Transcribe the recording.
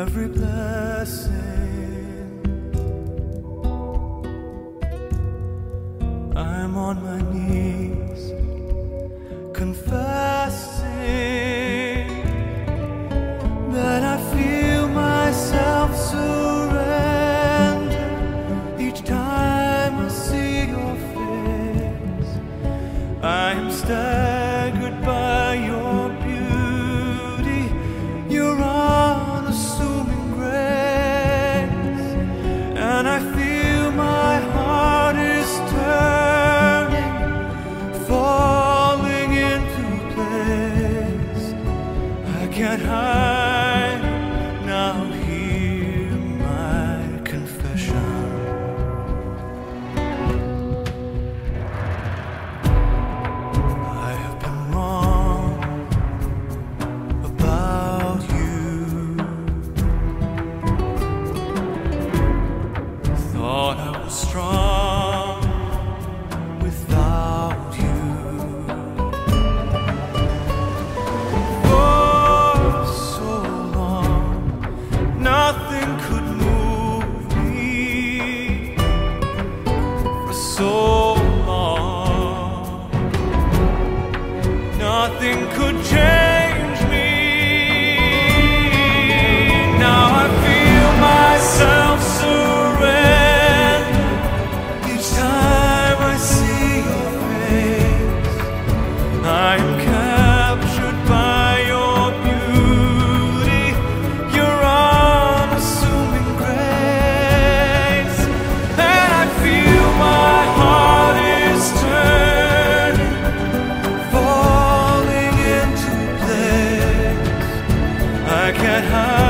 Every blessing. I'm on my knees confessing that I feel myself surrender each time I see your face. I am staggered I I can't hide.